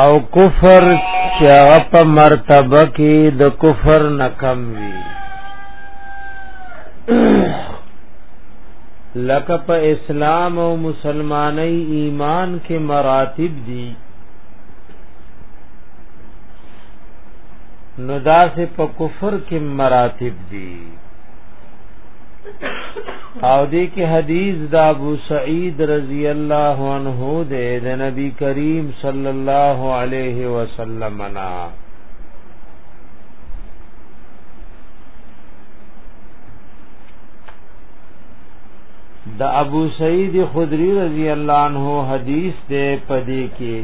او کفر چې هغه په مرتبه کې د کفر نه کم وي لکه په اسلام او مسلمانۍ ایمان کې مراتب دي نو دا سه په کفر کې مراتب دي او دې کې حدیث د ابو سعید رضی الله عنه دې د نبی کریم صلی الله علیه وسلم نا د ابو سعید خدری رضی الله عنه حدیث دې پدې کې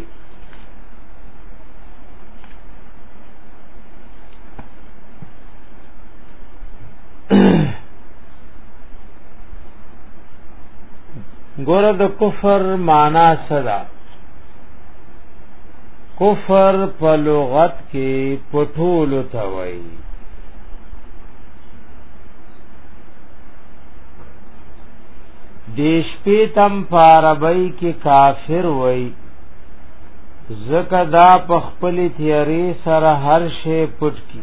ګور د کفر معنا صدا کفر په لغت کې پټول توي دیش پیتم پاربای کې کافر وای زکه دا په خپل تیاری سره هر شی پټ کی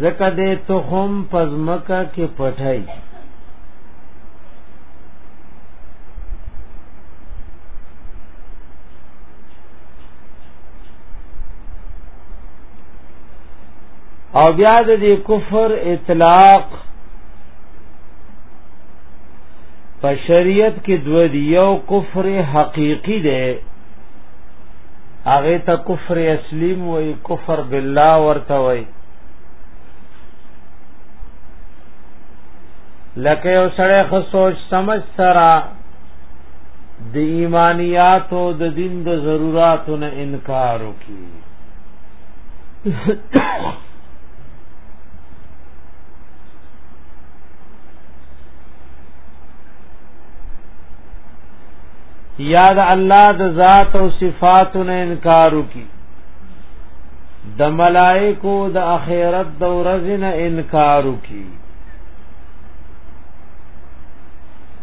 زکه دې تخم پزمکه کې پټای او بیا د دې کفر اطلاق په شریعت کې دوه دی یو کفر حقيقي دی هغه ته کفر اسلیم وای کفر بالله ورته وای لکه یو سړی خو سوچ سمج سره د ایمانیات او د دین د ضرورتو نه انکار وکي یا د الله د ذات او صفاتو نه انکار وکي د ملائکو د اخرت د ورځې نه انکار وکي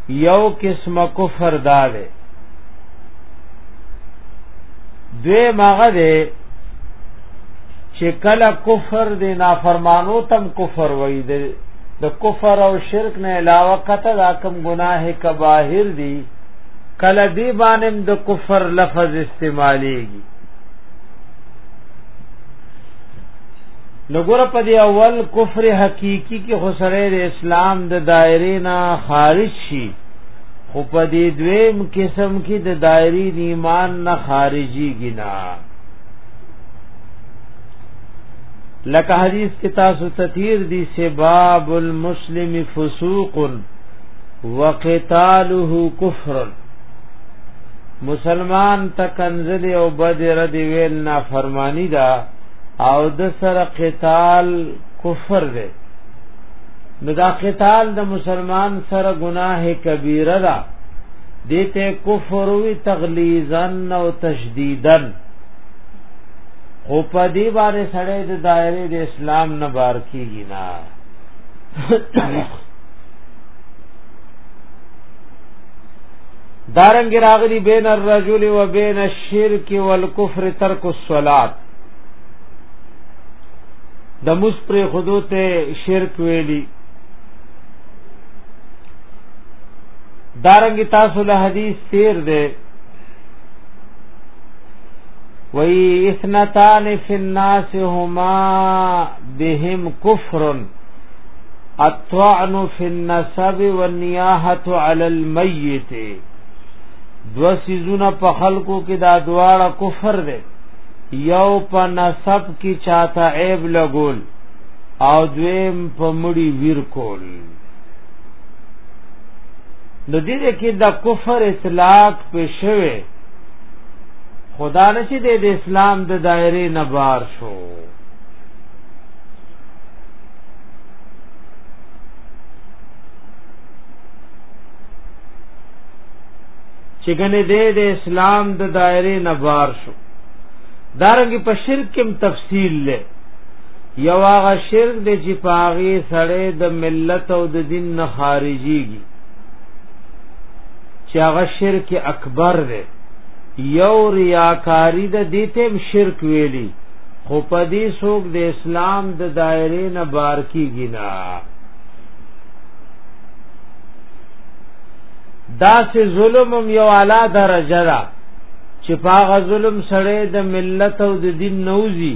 یو قسم کفر دا ده دوی مغه ده چې کله کفر دی نافرمانو تم کفر وای دی د کفر او شرک نه علاوه کته دا کم گناه کباهر دی کله دی باندې د کفر لفظ استعمالیږي نګور په دی اول کفر حقیقی کې خسره د اسلام د دایره نه خارج شي خو په دې دویم قسم کې د دایری ایمان نه خارجي ګنا لکه حدیث کې تاسو تطهیر دی سباب المسلم فسوق وقتاله کفر مسلمان ته کنزل او بد رد ویل نا فرمانی دا او د سره قتال کفر دی نو دا قتال د مسلمان سره گناه کبیره ده دیته کفر وی تغلیظا او تشدیدن خو په دې باندې سړی د دایره د اسلام نه بار کیږي نه دارنګ راغلی بین الرجل و بین الشرک والکفر ترک الصلات د مس پر خودو ته شرک ویلی دارنګ تاسو له حدیث تیر ده وی اثنتان فی الناس هما بهم کفر الطعن فی النسب والنیاحه علی المیت دو سیزونه په خلکو کې دا دواړه کفر دی یو په نسب کې چاته عیب لګول او دویم په مړی ویر کول نو دې کې د کفر اطلاق په شوه خدا نشي د اسلام د دایره نه بار شو چې ګنې دې د اسلام د دایره نه بار شو دارنګ په شرک کې تفصیل لې یو هغه شرک دې چې پاغي سړې د ملت او د دین نه خارجيږي چې هغه شرک اکبر دی یو ریاکاری د دې تم شرک ویلی خو په دې څوک د اسلام د دایره نه بار کیږي نه دا سه ظلم یو اعلی درجه ده چې پاغه ظلم سره د ملت او د دین نوزي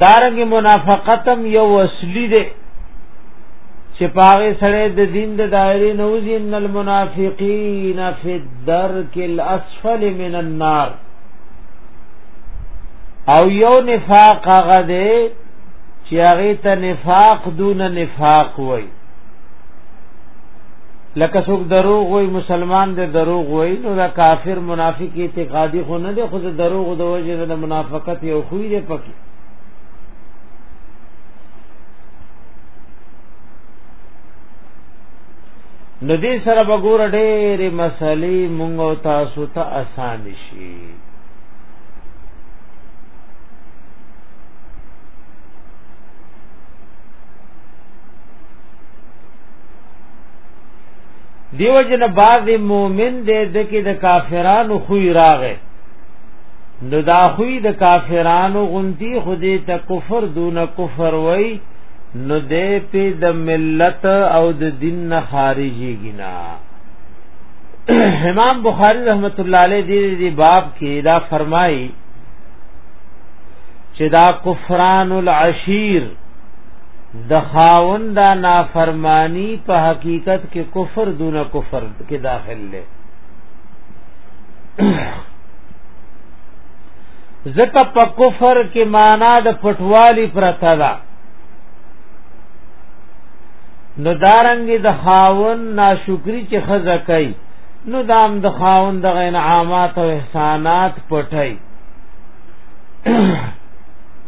دارنګ منافقتم یو وسلی ده چې پاغه سره د دین د دایره نوځي ان المنافقین فی الدرک الاسفل من النار او یو نفاق هغه ده چې هغه ته نفاق دون نفاق وای لکه څوک دروغ وای مسلمان دی دروغ وای نو دا کافر منافق اعتقادي خو نه دی خو د دروغ د وجه د منافقت یو خوې دی پکې نو دې سره بګور ډېرې مسلې مونږ او تاسو ته آسان شي دیو جن باز مومن دې د کې د کافرانو خوې راغې نو دا خوې د کافرانو غنتی خودی ته کفر دون کفر وای نو دې په د ملت او د دین نه خارجي گنا امام بخاری رحمت الله علیه دې دې باب کې دا فرمایي چې دا کفران العشیر د خاوند دا نافرمانی په حقیقت کې کفر دون کفر کې داخل لې زکه په کفر کې معنا د پټوالی پرتا ده نو دارنګ د خاون ناشکری چې خزه کوي نو دام د خاون د انعامات او احسانات پټي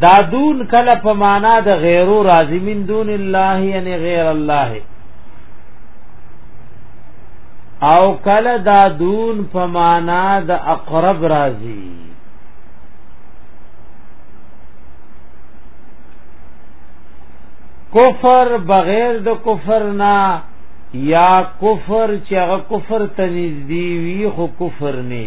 دا دون کله په معنا د غیرو راضی من دون الله یعنی غیر الله او کله دا دون په معنا د اقرب راضی کفر بغیر د کفر نه یا کفر چې هغه کفر ته نږدې وي خو کفر نه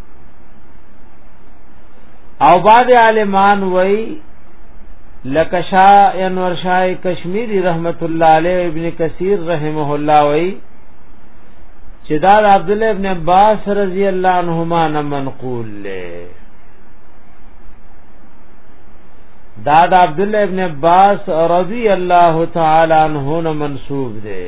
او بعد عالمان وای لکشا انور شاه کشمیری رحمت الله علیه ابن کثیر رحمه الله وای چې دا عبد الله ابن عباس رضی الله عنهما نه منقول له دا د عبد الله ابن عباس رضی الله تعالی عنہ نه منسوب دی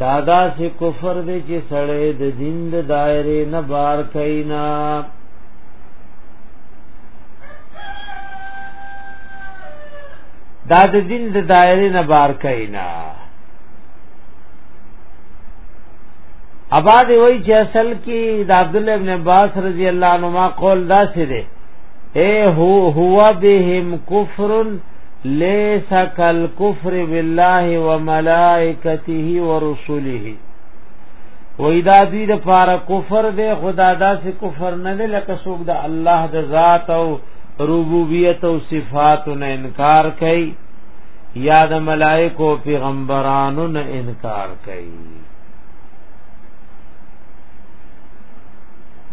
دا دا سه کفر دی چې سړی د دین د دایره نه بار کینا دا د دین د دایره نه بار کینا اباد وای چې اصل کې د عبد الله ابن عباس رضی الله عنهما قول دا سه دی اے هو هو بهم کفرن ليس كالكفر بالله وملائكته ورسله وېدا دوی د پاره کفر دی خدا داسې کفر نه دی لکه څوک د الله د ذات او ربوبیت او صفات نه انکار کوي یا د ملائکو پیغمبرانو نه انکار کوي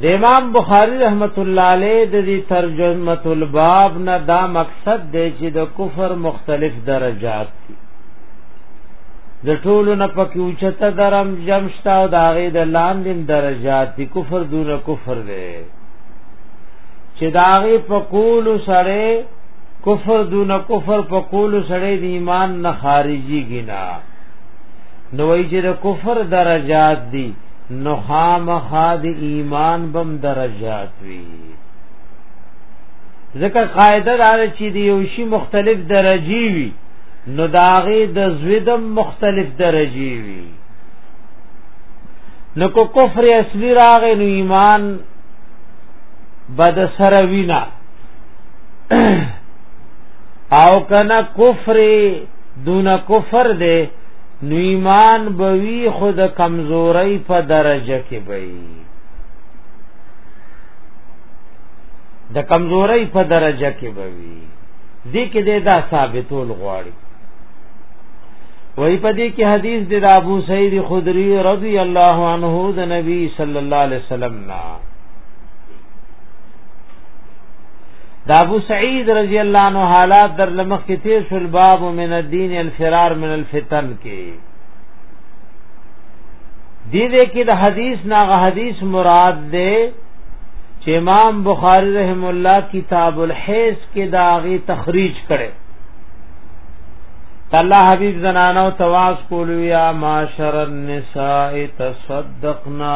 د امام بخاری رحمت الله علیه د دې ترجمه الباب نه دا مقصد دی چې د کفر مختلف درجات دي د ټولو نه پکې اوچته درم جمشتا او د هغه د لاندې درجات دي کفر دون کفر دی چې د هغه په قول سره کفر دون کفر په قول سره د ایمان نه خارجي ګنا نوې چې د کفر درجات دي نو خامخا د ایمان بم درجات وی ځکه قاعده دا چې د یو شی مختلف درجی وی نو داغه د زویدم مختلف درجی وی نو کو کفر اصلی راغې نو ایمان بد سره وینا او کنا کفر دون کفر دے نو ایمان بوی خود کمزوری په درجه کې بوی د کمزوری په درجه کې بوی دې کې دې دا ثابتول غواړي وای په دې کې حدیث د ابو سعید خدری رضی الله عنه د نبی صلی الله علیه وسلم نه دا ابو سعید رضی الله عنه حالات در لمخ کې تیر شول باب من الدین الفرار من الفتن کې دې دې کې د حدیث ناغه حدیث مراد ده چې امام بخاری رحم الله کتاب الحیض کې داغي تخریج کړي الله حبیب زنانو تواس کولو یا معاشر النساء تصدقنا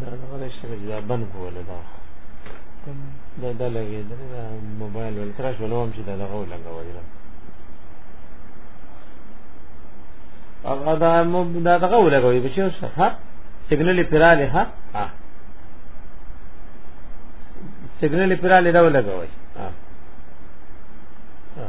دا دغه د شرک دا بند کوله دا دا دا لګې دا موبایل ول تر شو لوم چې دا دغه لګول دا هغه دا مو دا دغه لګوي به چې څه ها سیګنل پیراله ها ها سیګنل پیراله دا لګوي ها ها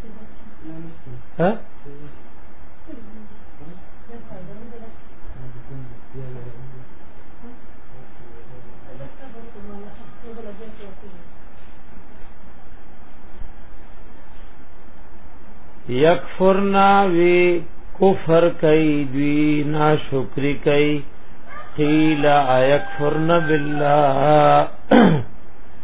ها یکفرنا وی کفر کوي دوی ناشکری کوي قیل ایکفرنا بالله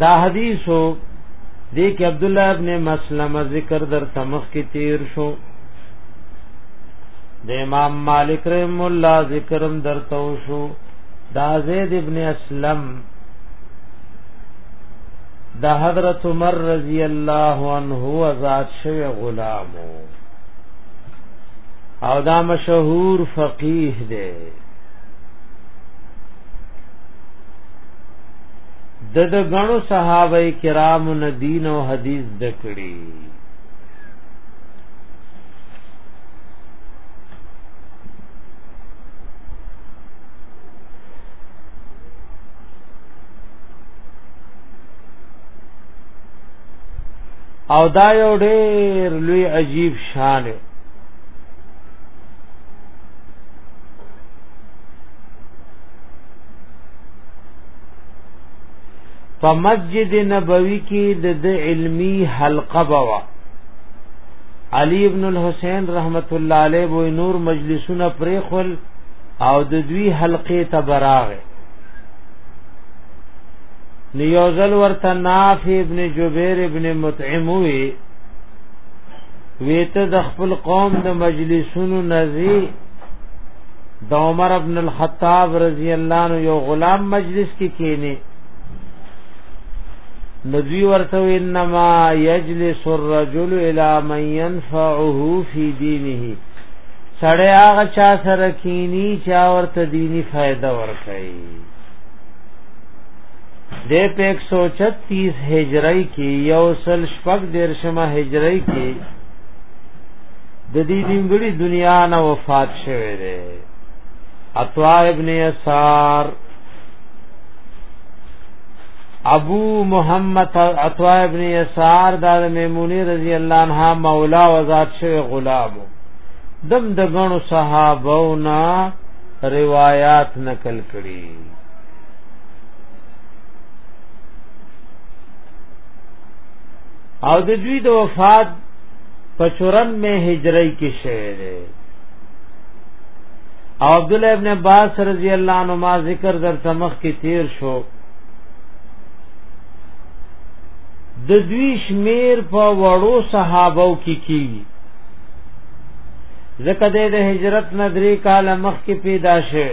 دا حدیثو دې کې عبد الله ابن مسلمه ذکر در تمخ کې تیر شو د امام مالک رحم الله ذکرم در تو شو دا زید ابن اسلم دا حضرت عمر رضی الله عنه آزاد شوی غلامو او دا مشهور فقیه دی د د غنو صحابه کرام ندین او حدیث دکړي او دا یو ډېر لوی عجیب شان دی په مسجد نبوي کې د علمي حلقه بوا علی ابن الحسین رحمت الله علیه و نور مجلسونه پرېخل او د دوی حلقې ته براغه نیوزل ورته ناف ابن جبیر ابن مطعم وی ویته د خپل قوم د مجلسونو نزی د عمر ابن الخطاب رضی الله عنه یو غلام مجلس کې کینی ندوی ورته انما یجلس الرجل الى من ينفعه في دينه سړی هغه چا سره کینی چې ورته دینی فائدہ ورکړي د 136 هجری کې یو سل شپږ درشمه هجری کې د دې نیمګړي دنیا نه وفات شوه دی عطا ابن یسار ابو محمد عطا ابن یسار د میمونی رضی الله عنها مولا وزاد شوه غلام دم د غنو صحابو نا روایات نقل کړي او د دوی د وفات په چورن مې هجری کې شوه دی او عبد الله ابن عباس رضی الله عنه ما ذکر در تمخ کې تیر شو د دوی شمیر په وړو صحابو کې کیږي ځکه د هجرت نه درې کاله مخکې پیدا شوه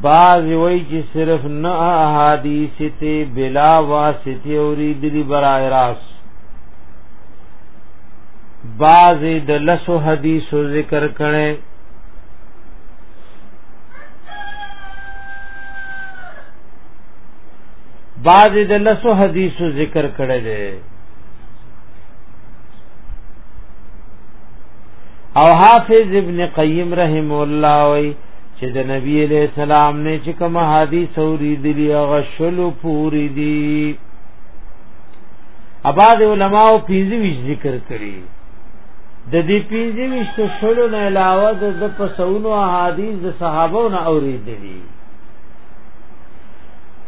باز وی چې صرف نه احادیث ته بلا واسطه اوری دلی برای راس باز د لسو حدیثو ذکر کړي باز د لسو حدیثو ذکر کړي او حافظ ابن قیم رحم الله وی چې د نبی علیہ السلام نه چې کوم حدیث اوری دی هغه شلو پوری دی اباد علماء پیزی ویش ذکر کړي د دې پیزی ویش ته شلو نه علاوه د پسونو حدیث د صحابو نه اوری دی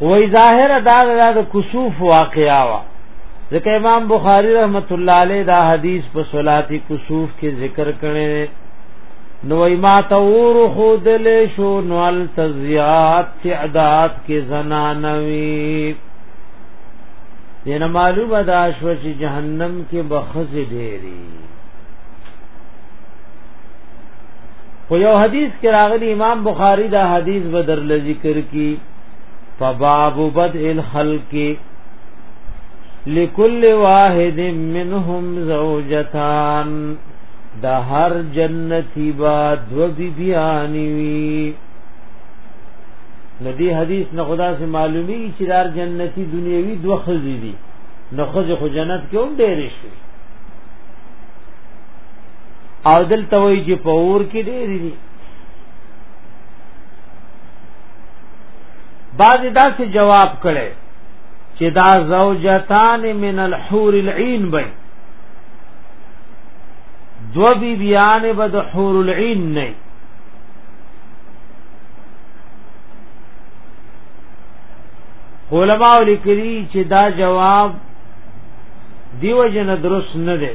وای ظاهر دا دا د کسوف واقعا وا ځکه امام بخاری رحمت الله علیه دا حدیث په صلات کسوف کې ذکر کړي نو ما تور خود له شو نو التزیات تعداد کې زنانوي دینه معلومه دا شو چې جهنم کې بخز ډېری خو یو حدیث کې راغلی امام بخاری دا حدیث بدر لذکر کی فباب بدء الخلق لكل واحد منهم زوجتان د هر جنتی با دو بی بیانی وی نو دی حدیث نه خدا سے معلومی چې دار جنتی دنیوی دو خزی دی نو خزی خو جنت کې هم ډېر شي او دلته وی چې پور کې ډېر دي بعض دا سه جواب کړي چې دا زوجتان من الحور العين به دو بی بیان به د حور العين نه علماء لیکلي چې دا جواب دیو جن درست نه دی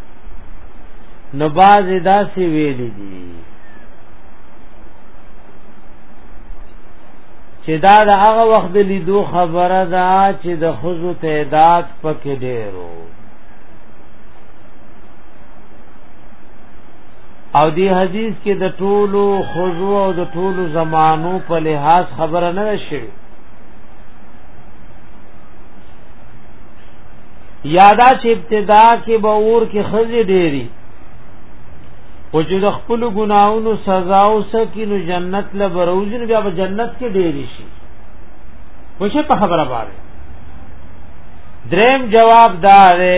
نو باز داسې ویل دي چې دا د هغه وخت د لیدو خبره ده چې د خزو تعداد پکې ډیرو او دی حدیث کې د ټولو خزو او د ټولو زمانو په لحاظ خبره نه شوه یادا چې ابتدا کې به اور کې خزې ډېری او چې د خپل ګناونو سزا او سکینو جنت له بروزن بیا په جنت کې ډېری شي وشه په خبره باندې دریم جواب دا دی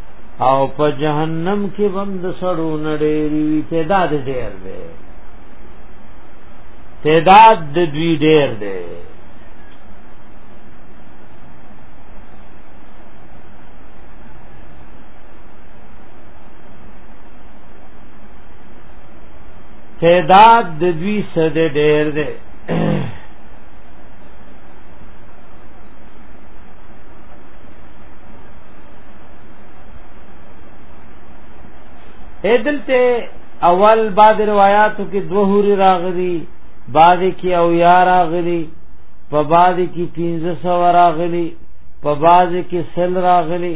او په جهنم کې هم د سړو نړېری وی تعداد ډېر دی تعداد د دوی ډېر دی تعداد د دوی سد ډېر دی ادلته اول بعد روایاتو کې دوه هوري راغلي بعد کې او یا راغلي په بعد کې 1500 راغلي په بعد کې سل راغلي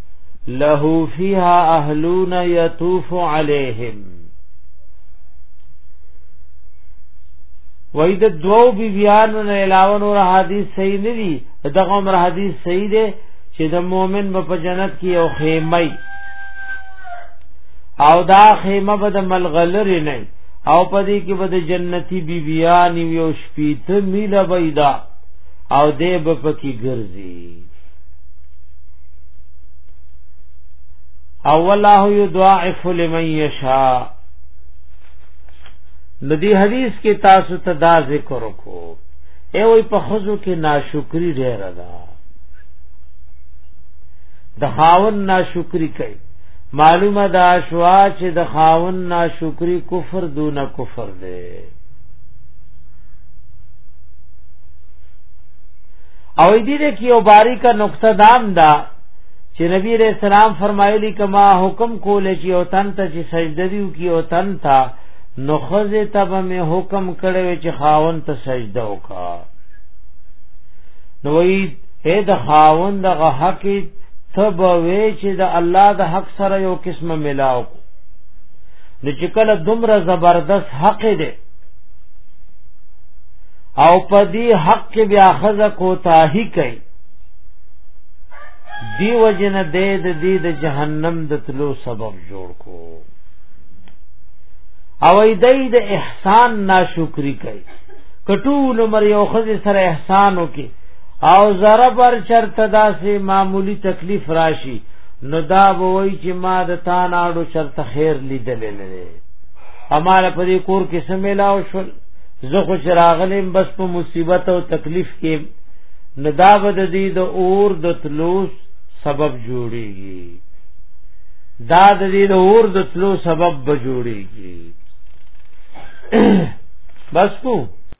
له فيها اهلون يطوف عليهم وای د دوو بیبیانو نه علاوه نور حدیث صحیح نه دي دغه عمر حدیث صحیح دی چې د مؤمن په جنت کې یو خیمه او دا خیمه به د ملغلری نه او پدې کې به د جنتی بیبیان یو شپیته میله بيدا او دې به پکې ګرځي او والله یضاعف لمن یشاء نو دی حدیث کې تاسو ته دا ذکر وکړو ای وای په خزو کې ناشکری ډیر ده د خاون ناشکری کوي معلومه دا شوا چې د خاون ناشکری کفر دون کفر دی او دې دې کې یو باریکه نقطه دام دا دا چې نبی علیہ السلام فرمایلی کما حکم کول چې او تن ته چې سجده دیو کی او تن تا نخذ تب می حکم کړو چې خاون ته سجده وکا نو وی اے د خاون د حق تب وی چې د الله د حق سره یو قسمه ملاو نو چې کله دومره زبردست حق دی او په دې حق کې بیا خزه کوتاهی کوي دی وجنه د دې د جهنم د تلو سبب جوړ کو او دای د احسان ناشکری کوي کټول مر یو خزه سره احسان وکي او زره پر چرته داسې معمولی تکلیف راشي نو دا وای چې ما د تا ناړو چرته خیر لیدل نه امال په دې کور کې سمېلاو شول زه خو شراغلم بس په مصیبت او تکلیف کې ندا بد دي د اور د تلوس سبب جوړيږي دا د دې د اور د تلو سبب به جوړيږي بس کو